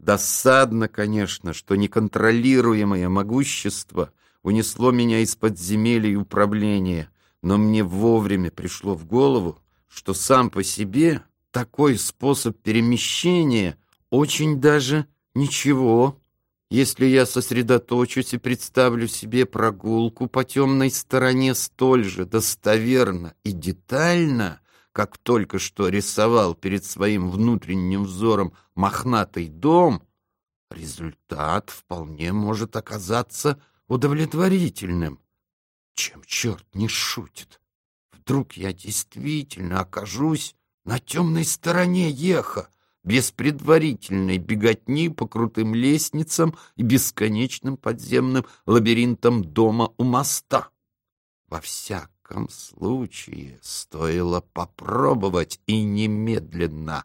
Досадно, конечно, что неконтролируемое могущество унесло меня из подземелья управления, но мне вовремя пришло в голову, что сам по себе такой способ перемещения очень даже ничего. Если я сосредоточусь и представлю себе прогулку по темной стороне столь же достоверно и детально, как только что рисовал перед своим внутренним взором мохнатый дом, результат вполне может оказаться удовлетворительным. Чем черт не шутит? Вдруг я действительно окажусь на темной стороне еха, без предварительной беготни по крутым лестницам и бесконечным подземным лабиринтам дома у моста. Во всяком случае, стоило попробовать и немедленно.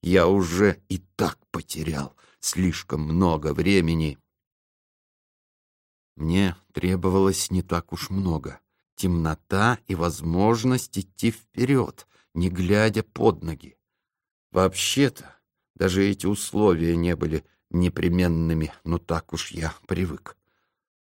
Я уже и так потерял слишком много времени. Мне требовалось не так уж много. Темнота и возможность идти вперед, не глядя под ноги. Вообще-то, даже эти условия не были непременными, но так уж я привык.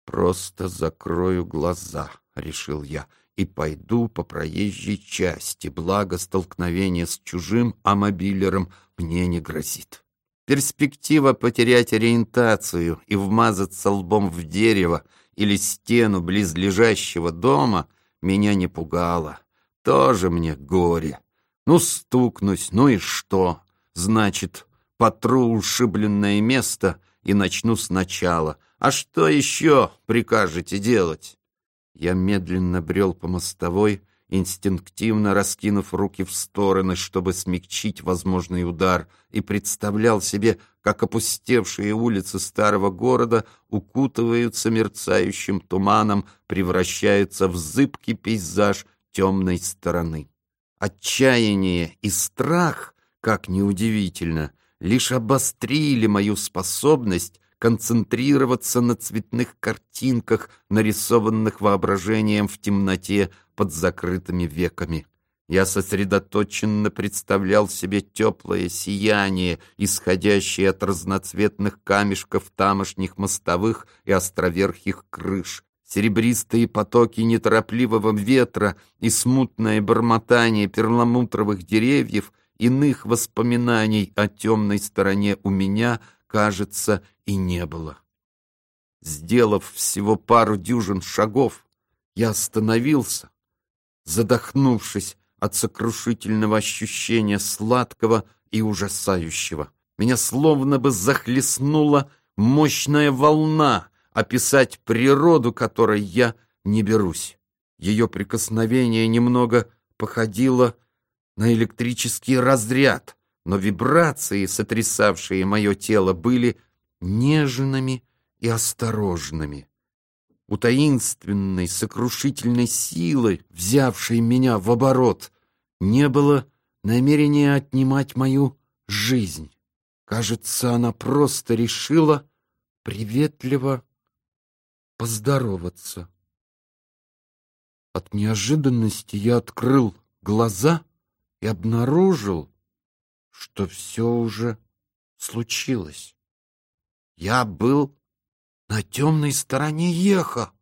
«Просто закрою глаза», — решил я, — «и пойду по проезжей части, благо столкновение с чужим амобилером мне не грозит». Перспектива потерять ориентацию и вмазаться лбом в дерево или стену близлежащего дома меня не пугала. Тоже мне горе. Ну, стукнусь, ну и что? Значит, потру ушибленное место и начну сначала. А что еще прикажете делать? Я медленно брел по мостовой, инстинктивно раскинув руки в стороны, чтобы смягчить возможный удар, и представлял себе, как опустевшие улицы старого города укутываются мерцающим туманом, превращаются в зыбкий пейзаж темной стороны. Отчаяние и страх, как неудивительно, лишь обострили мою способность концентрироваться на цветных картинках, нарисованных воображением в темноте под закрытыми веками. Я сосредоточенно представлял себе теплое сияние, исходящее от разноцветных камешков тамошних мостовых и островерхих крыш, серебристые потоки неторопливого ветра и смутное бормотание перламутровых деревьев, иных воспоминаний о темной стороне у меня, кажется, и не было. Сделав всего пару дюжин шагов, я остановился, задохнувшись от сокрушительного ощущения сладкого и ужасающего. Меня словно бы захлестнула мощная волна, описать природу которой я не берусь. Ее прикосновение немного походило на электрический разряд, но вибрации, сотрясавшие мое тело, были нежными и осторожными. У таинственной, сокрушительной силы, взявшей меня в оборот, не было намерения отнимать мою жизнь. Кажется, она просто решила приветливо поздороваться. От неожиданности я открыл глаза и обнаружил, что все уже случилось. Я был на темной стороне еха.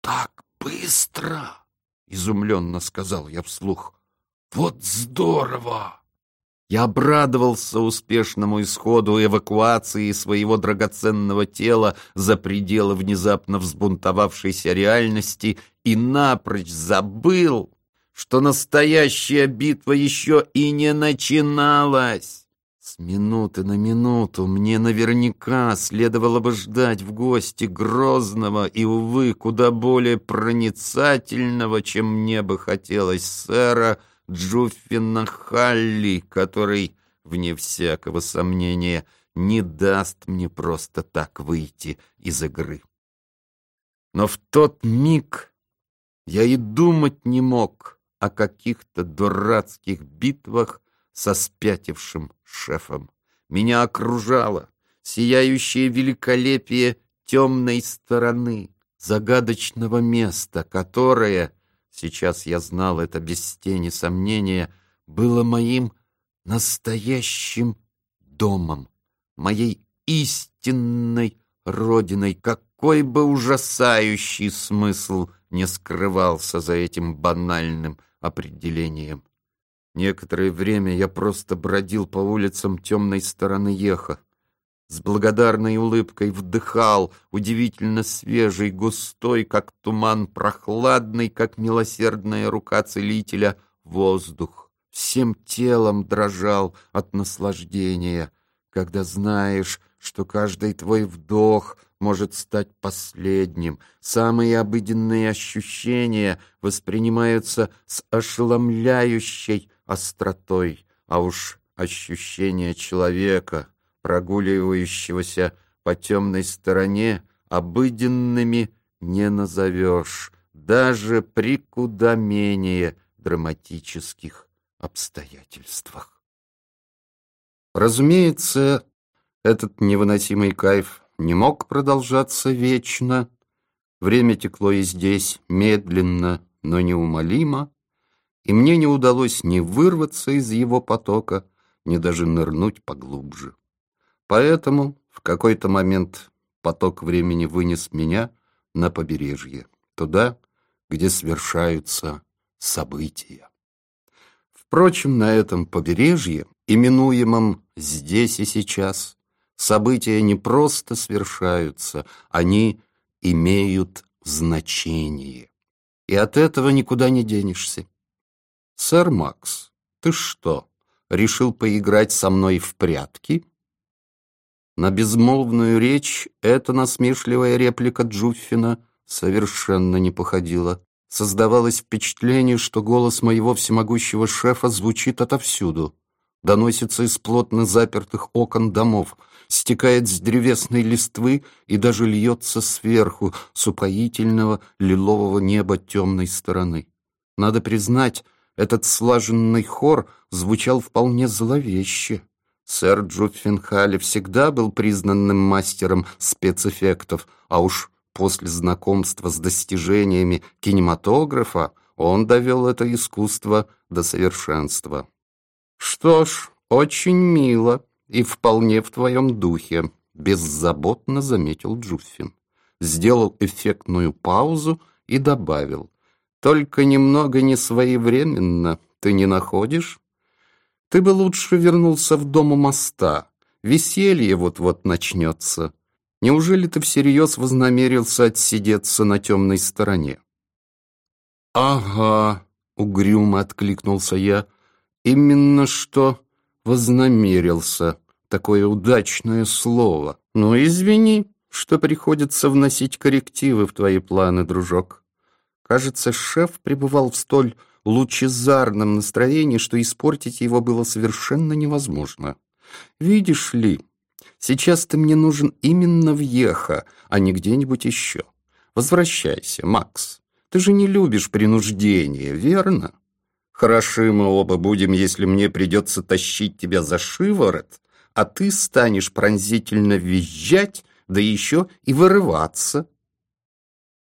«Так быстро!» — изумленно сказал я вслух. «Вот здорово!» Я обрадовался успешному исходу эвакуации своего драгоценного тела за пределы внезапно взбунтовавшейся реальности и напрочь забыл, что настоящая битва еще и не начиналась. С минуты на минуту мне наверняка следовало бы ждать в гости грозного и, увы, куда более проницательного, чем мне бы хотелось сэра, Джуффина Халли, который, вне всякого сомнения, не даст мне просто так выйти из игры. Но в тот миг я и думать не мог о каких-то дурацких битвах со спятившим шефом. Меня окружало сияющее великолепие темной стороны, загадочного места, которое сейчас я знал это без тени сомнения, было моим настоящим домом, моей истинной родиной, какой бы ужасающий смысл не скрывался за этим банальным определением. Некоторое время я просто бродил по улицам темной стороны Еха, с благодарной улыбкой вдыхал удивительно свежий, густой, как туман, прохладный, как милосердная рука целителя, воздух. Всем телом дрожал от наслаждения, когда знаешь, что каждый твой вдох может стать последним. Самые обыденные ощущения воспринимаются с ошеломляющей остротой, а уж ощущения человека, прогуливающегося по темной стороне, обыденными не назовешь, даже при куда менее драматических обстоятельствах. Разумеется, этот невыносимый кайф не мог продолжаться вечно. Время текло и здесь медленно, но неумолимо, и мне не удалось ни вырваться из его потока, ни даже нырнуть поглубже. Поэтому в какой-то момент поток времени вынес меня на побережье, туда, где совершаются события. Впрочем, на этом побережье, именуемом здесь и сейчас, события не просто свершаются, они имеют значение. И от этого никуда не денешься. Сэр Макс, ты что, решил поиграть со мной в прятки? На безмолвную речь эта насмешливая реплика Джуффина совершенно не походила. Создавалось впечатление, что голос моего всемогущего шефа звучит отовсюду доносится из плотно запертых окон домов, стекает с древесной листвы и даже льется сверху с упоительного лилового неба темной стороны. Надо признать, этот слаженный хор звучал вполне зловеще. Сэр Джуффенхалли всегда был признанным мастером спецэффектов, а уж после знакомства с достижениями кинематографа он довел это искусство до совершенства. «Что ж, очень мило и вполне в твоем духе», — беззаботно заметил Джуффин. Сделал эффектную паузу и добавил. «Только немного несвоевременно, ты не находишь? Ты бы лучше вернулся в дом у моста. Веселье вот-вот начнется. Неужели ты всерьез вознамерился отсидеться на темной стороне?» «Ага», — угрюмо откликнулся я, Именно что вознамерился. Такое удачное слово. Ну, извини, что приходится вносить коррективы в твои планы, дружок. Кажется, шеф пребывал в столь лучезарном настроении, что испортить его было совершенно невозможно. Видишь ли, сейчас ты мне нужен именно в Еха, а не где-нибудь еще. Возвращайся, Макс. Ты же не любишь принуждение, верно? Хороши мы оба будем, если мне придется тащить тебя за шиворот, а ты станешь пронзительно визжать, да еще и вырываться.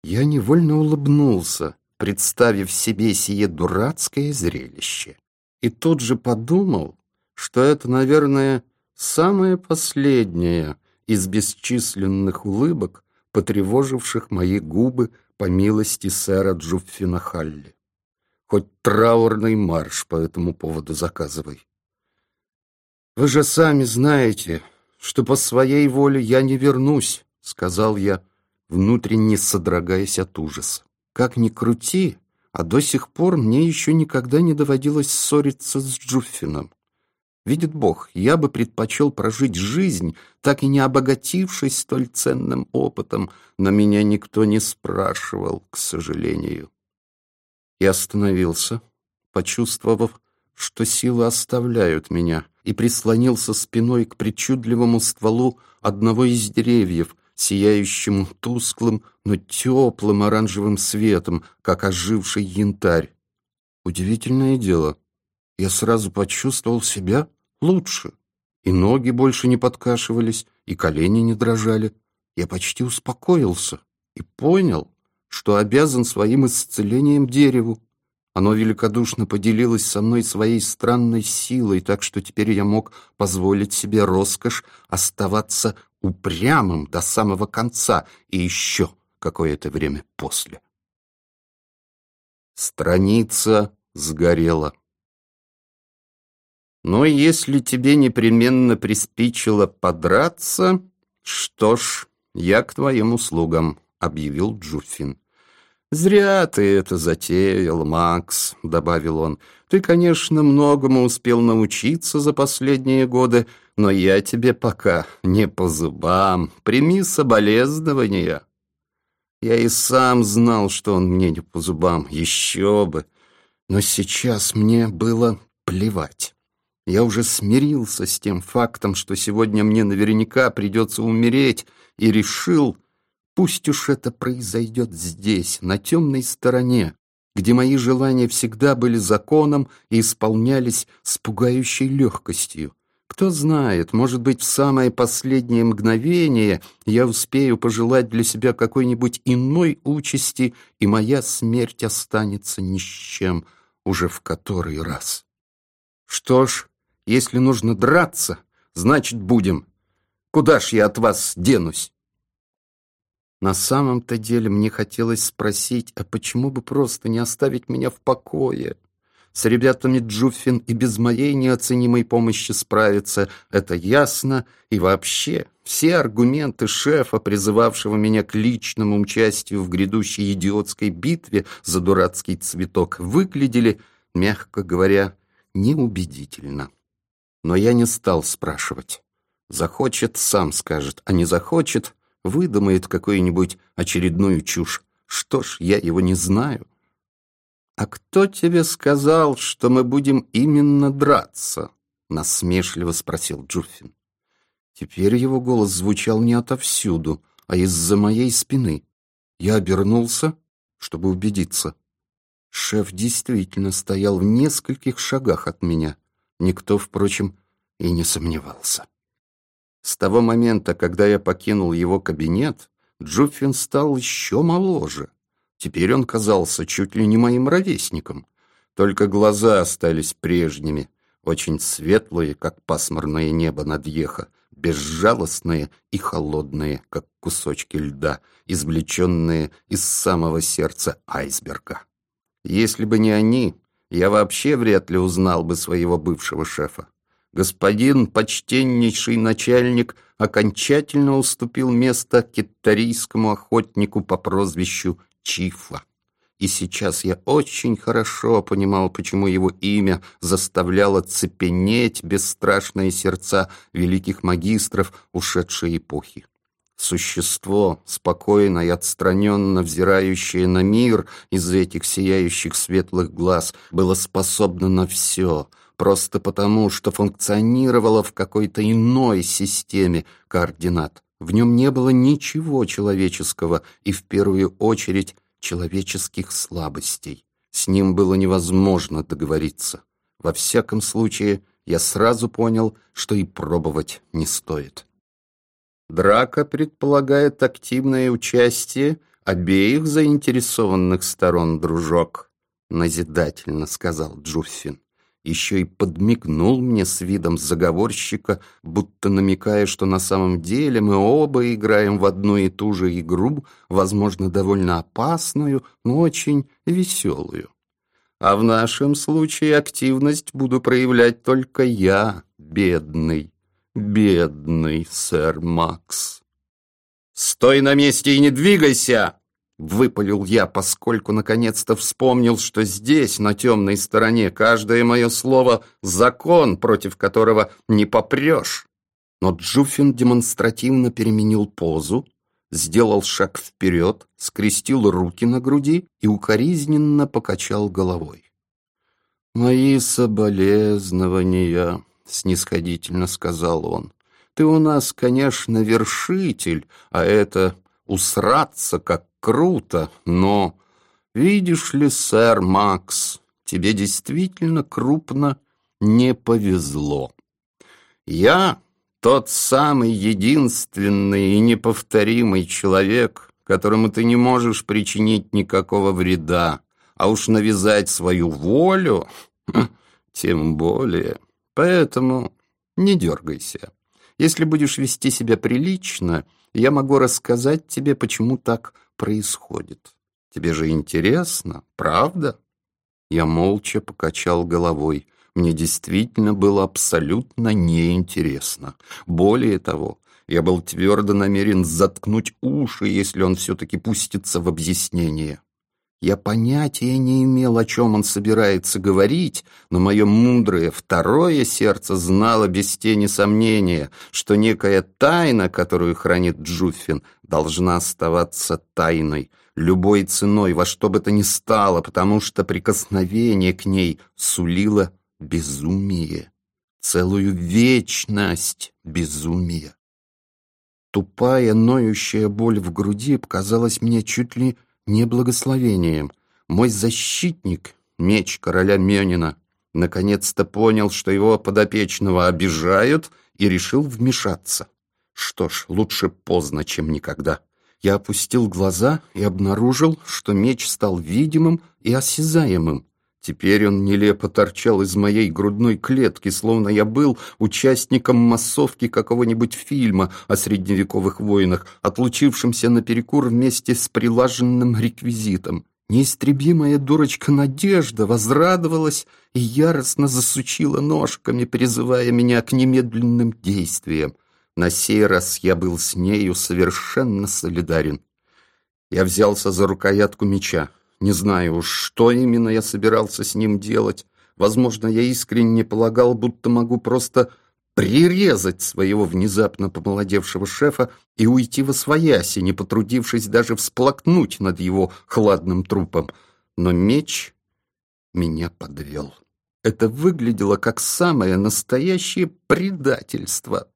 Я невольно улыбнулся, представив себе сие дурацкое зрелище, и тут же подумал, что это, наверное, самое последнее из бесчисленных улыбок, потревоживших мои губы по милости сэра Джуффина Халли. Хоть траурный марш по этому поводу заказывай. Вы же сами знаете, что по своей воле я не вернусь, сказал я, внутренне содрогаясь от ужаса. Как ни крути, а до сих пор мне еще никогда не доводилось ссориться с Джуффином. Видит Бог, я бы предпочел прожить жизнь, так и не обогатившись столь ценным опытом, но меня никто не спрашивал, к сожалению и остановился, почувствовав, что силы оставляют меня, и прислонился спиной к причудливому стволу одного из деревьев, сияющему тусклым, но теплым оранжевым светом, как оживший янтарь. Удивительное дело, я сразу почувствовал себя лучше, и ноги больше не подкашивались, и колени не дрожали. Я почти успокоился и понял, что обязан своим исцелением дереву. Оно великодушно поделилось со мной своей странной силой, так что теперь я мог позволить себе роскошь оставаться упрямым до самого конца и еще какое-то время после. Страница сгорела. Но если тебе непременно приспичило подраться, что ж, я к твоим услугам, объявил Джуффин. «Зря ты это затеял, Макс», — добавил он. «Ты, конечно, многому успел научиться за последние годы, но я тебе пока не по зубам. Прими соболезнования». Я и сам знал, что он мне не по зубам, еще бы. Но сейчас мне было плевать. Я уже смирился с тем фактом, что сегодня мне наверняка придется умереть, и решил, Пусть уж это произойдет здесь, на темной стороне, где мои желания всегда были законом и исполнялись с пугающей легкостью. Кто знает, может быть, в самое последнее мгновение я успею пожелать для себя какой-нибудь иной участи, и моя смерть останется ни с чем уже в который раз. Что ж, если нужно драться, значит, будем. Куда ж я от вас денусь? На самом-то деле мне хотелось спросить, а почему бы просто не оставить меня в покое? С ребятами Джуффин и без моей неоценимой помощи справиться, это ясно, и вообще все аргументы шефа, призывавшего меня к личному участию в грядущей идиотской битве за дурацкий цветок, выглядели, мягко говоря, неубедительно. Но я не стал спрашивать. Захочет, сам скажет, а не захочет, выдумает какую-нибудь очередную чушь. Что ж, я его не знаю. «А кто тебе сказал, что мы будем именно драться?» — насмешливо спросил Джуффин. Теперь его голос звучал не отовсюду, а из-за моей спины. Я обернулся, чтобы убедиться. Шеф действительно стоял в нескольких шагах от меня. Никто, впрочем, и не сомневался. С того момента, когда я покинул его кабинет, Джуффин стал еще моложе. Теперь он казался чуть ли не моим ровесником. Только глаза остались прежними, очень светлые, как пасмурное небо над Ехо, безжалостные и холодные, как кусочки льда, извлеченные из самого сердца айсберга. Если бы не они, я вообще вряд ли узнал бы своего бывшего шефа господин почтеннейший начальник окончательно уступил место китарийскому охотнику по прозвищу Чифа. И сейчас я очень хорошо понимал, почему его имя заставляло цепенеть бесстрашные сердца великих магистров ушедшей эпохи. Существо, спокойно и отстраненно взирающее на мир из этих сияющих светлых глаз, было способно на все — просто потому, что функционировало в какой-то иной системе координат. В нем не было ничего человеческого и, в первую очередь, человеческих слабостей. С ним было невозможно договориться. Во всяком случае, я сразу понял, что и пробовать не стоит. Драка предполагает активное участие обеих заинтересованных сторон, дружок, назидательно сказал Джуффин еще и подмигнул мне с видом заговорщика, будто намекая, что на самом деле мы оба играем в одну и ту же игру, возможно, довольно опасную, но очень веселую. А в нашем случае активность буду проявлять только я, бедный, бедный сэр Макс. «Стой на месте и не двигайся!» Выпалил я, поскольку наконец-то вспомнил, что здесь, на темной стороне, каждое мое слово — закон, против которого не попрешь. Но Джуфин демонстративно переменил позу, сделал шаг вперед, скрестил руки на груди и укоризненно покачал головой. «Мои соболезнования», — снисходительно сказал он. «Ты у нас, конечно, вершитель, а это усраться, как круто, но... Видишь ли, сэр Макс, тебе действительно крупно не повезло. Я тот самый единственный и неповторимый человек, которому ты не можешь причинить никакого вреда, А уж навязать свою волю, тем более. Поэтому не дергайся. Если будешь вести себя прилично, я могу рассказать тебе, почему так происходит. Тебе же интересно, правда?» Я молча покачал головой. Мне действительно было абсолютно неинтересно. Более того, я был твердо намерен заткнуть уши, если он все-таки пустится в объяснение. Я понятия не имел, о чем он собирается говорить, но мое мудрое второе сердце знало без тени сомнения, что некая тайна, которую хранит Джуффин, должна оставаться тайной, любой ценой, во что бы то ни стало, потому что прикосновение к ней сулило безумие, целую вечность безумия. Тупая, ноющая боль в груди показалась мне чуть ли не благословением. Мой защитник, меч короля Мёнина, наконец-то понял, что его подопечного обижают, и решил вмешаться. Что ж, лучше поздно, чем никогда. Я опустил глаза и обнаружил, что меч стал видимым и осязаемым. Теперь он нелепо торчал из моей грудной клетки, словно я был участником массовки какого-нибудь фильма о средневековых войнах, отлучившимся наперекур вместе с прилаженным реквизитом. Неистребимая дурочка Надежда возрадовалась и яростно засучила ножками, призывая меня к немедленным действиям. На сей раз я был с нею совершенно солидарен. Я взялся за рукоятку меча. Не знаю уж, что именно я собирался с ним делать. Возможно, я искренне полагал, будто могу просто прирезать своего внезапно помолодевшего шефа и уйти во свояси, не потрудившись даже всплакнуть над его хладным трупом. Но меч меня подвел. Это выглядело как самое настоящее предательство.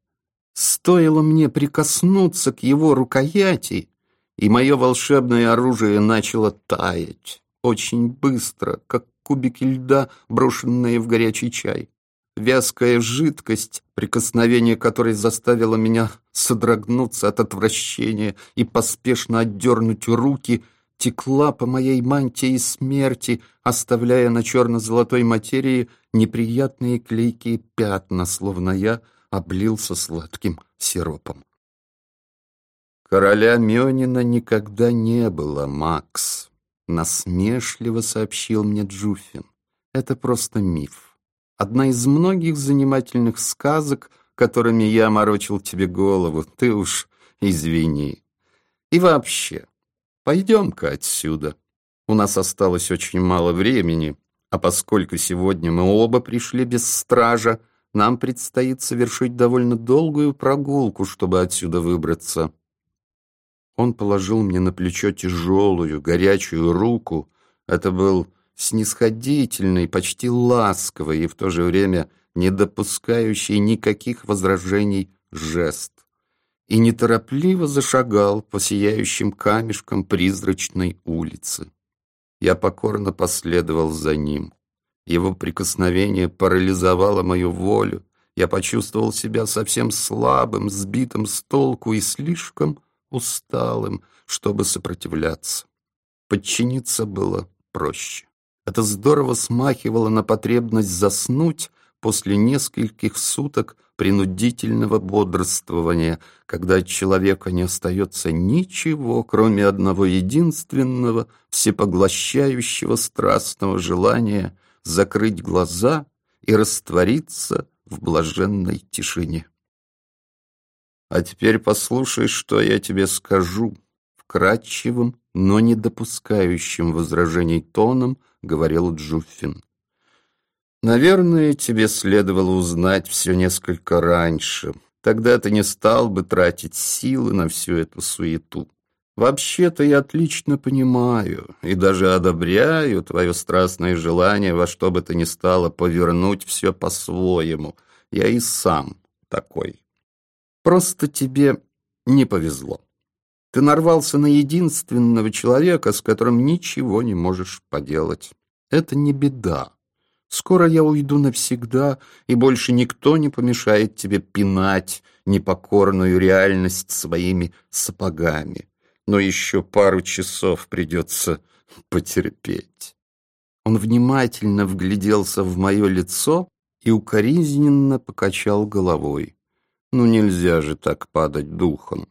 Стоило мне прикоснуться к его рукояти, и мое волшебное оружие начало таять очень быстро, как кубики льда, брошенные в горячий чай. Вязкая жидкость, прикосновение которой заставило меня содрогнуться от отвращения и поспешно отдернуть руки, текла по моей мантии смерти, оставляя на черно-золотой материи неприятные клейкие пятна, словно я облился сладким сиропом. «Короля Мёнина никогда не было, Макс», — насмешливо сообщил мне Джуффин. «Это просто миф. Одна из многих занимательных сказок, которыми я морочил тебе голову. Ты уж извини. И вообще, пойдем-ка отсюда. У нас осталось очень мало времени, а поскольку сегодня мы оба пришли без стража, нам предстоит совершить довольно долгую прогулку, чтобы отсюда выбраться». Он положил мне на плечо тяжелую, горячую руку. Это был снисходительный, почти ласковый и в то же время не допускающий никаких возражений жест. И неторопливо зашагал по сияющим камешкам призрачной улицы. Я покорно последовал за ним. Его прикосновение парализовало мою волю. Я почувствовал себя совсем слабым, сбитым с толку и слишком усталым, чтобы сопротивляться. Подчиниться было проще. Это здорово смахивало на потребность заснуть после нескольких суток принудительного бодрствования, когда от человека не остается ничего, кроме одного единственного, всепоглощающего страстного желания закрыть глаза и раствориться в блаженной тишине. А теперь послушай, что я тебе скажу. Вкрадчивым, но не допускающим возражений тоном говорил Джуффин. Наверное, тебе следовало узнать все несколько раньше. Тогда ты не стал бы тратить силы на всю эту суету. Вообще-то я отлично понимаю и даже одобряю твое страстное желание во что бы то ни стало повернуть все по-своему. Я и сам такой. Просто тебе не повезло. Ты нарвался на единственного человека, с которым ничего не можешь поделать. Это не беда. Скоро я уйду навсегда, и больше никто не помешает тебе пинать непокорную реальность своими сапогами. Но еще пару часов придется потерпеть. Он внимательно вгляделся в мое лицо и укоризненно покачал головой. Ну нельзя же так падать духом.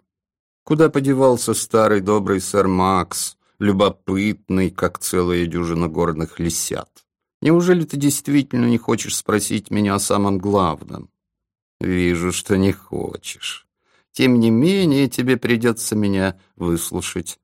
Куда подевался старый добрый сэр Макс, любопытный, как целая дюжина горных лисят? Неужели ты действительно не хочешь спросить меня о самом главном? Вижу, что не хочешь. Тем не менее, тебе придется меня выслушать.